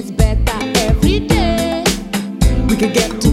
gets better every day. We can get